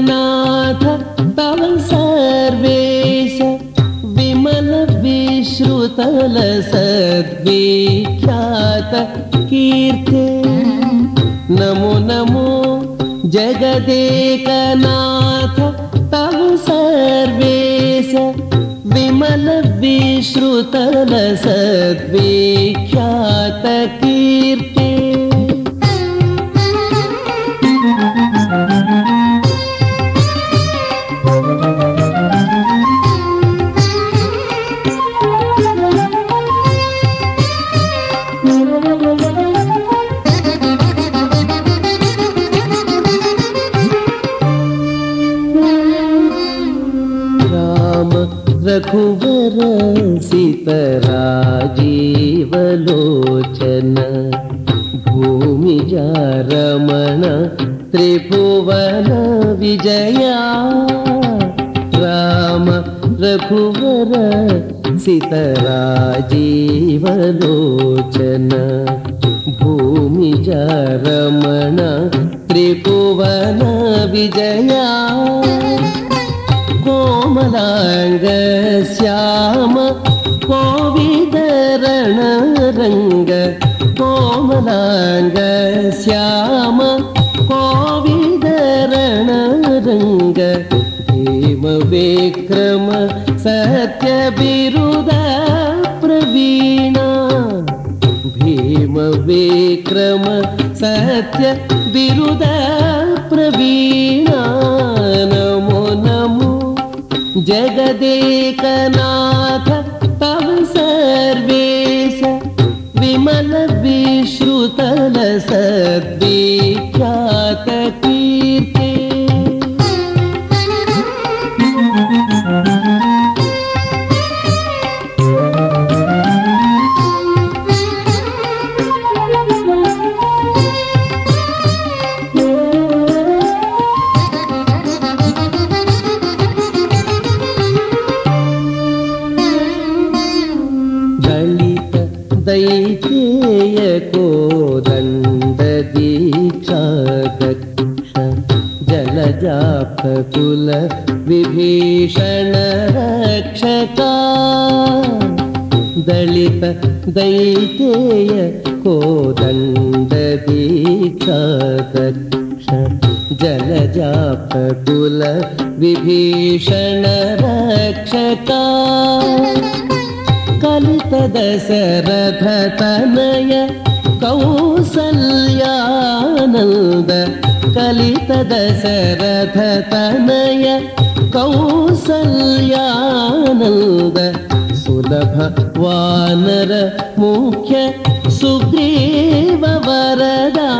ना विमल विश्रुतल सद्विख्यात कीर्ते। नमो नमो जगदेकनाथ तव सर्वेश विमल विश्रुतल सद्विख्यात रघुवर सीतराजीवलोचन भूमिजा रमण त्रिभुवन विजया। राम रघुवर सीतराजीवलोचन भूमिजा रमण त्रिभुवन विजया कोविदरणरङ्ग कोमलाङ्ग श्याम कोविदरणरङ्ग भीमविक्रम सत्यविरुद प्रवीणा। भीमविक्रम सत्य विरुद प्रवीणा जगदेकनाथ तव सर्वेश विमल सद्विख्यात दैतेय कोदण्ड दीक्षा दक्ष जलजापकुल विभीषण रक्षका दलित दैतेय कोदण्ड दीक्षा दक्ष जलजापकुल विभीषण रक्षका कलित दशरथ तनय कौसल्यानन्द कलित दशरथ तनय कौसल्यानन्द सुलभ वानर मुख्य सुग्रीव वरदा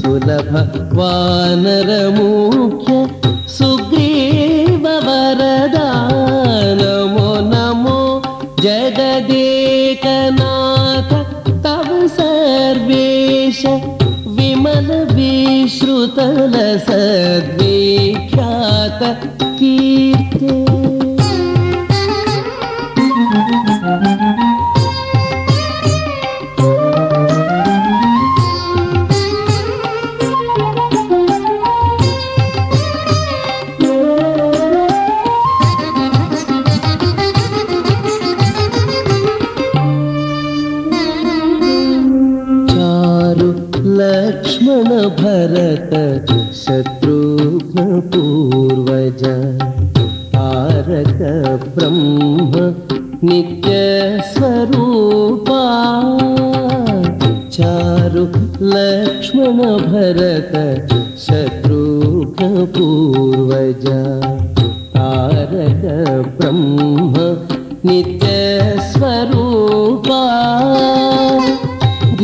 सुलभ वानर मुख्य जगदेकनाथ तव सर्वेश विमल विश्रुतल लक्ष्मण भरत शत्रुघ्न पूर्वज तारक ब्रह्म नित्य स्वरूपा चारु लक्ष्मण भरत शत्रुघ्न पूर्वज तारक ब्रह्म नित्य स्वरूपा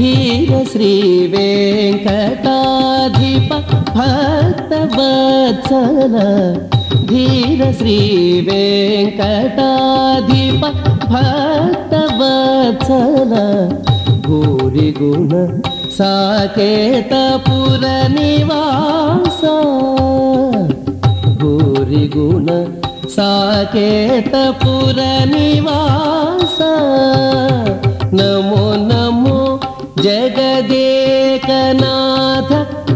धीर श्री वेङ्कटाधिप भक्तवत्सल धीर श्री वेङ्कटाधिप भक्तवत्सल भूरि गुण साकेतपुर निवास भूरि गुण साकेतपुर निवास नमो नमो जगदेकनाथ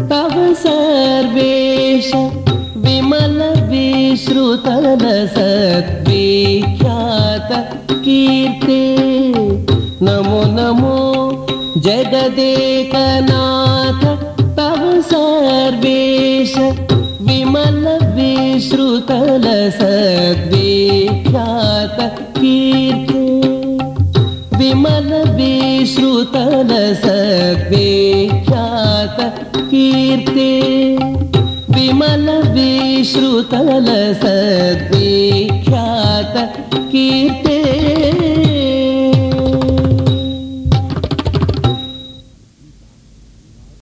तव सर्वेश विमल विश्रुतल सद्विख्यात कीर्ते। नमो नमो जगदेकनाथ तव सर्वेश विमल विश्रुतल सद्विख्यात कीर्ते। विमल विश्रुतल सद्विख्यात कीर्ते विमल विश्रुतल सद्विख्यात कीर्ते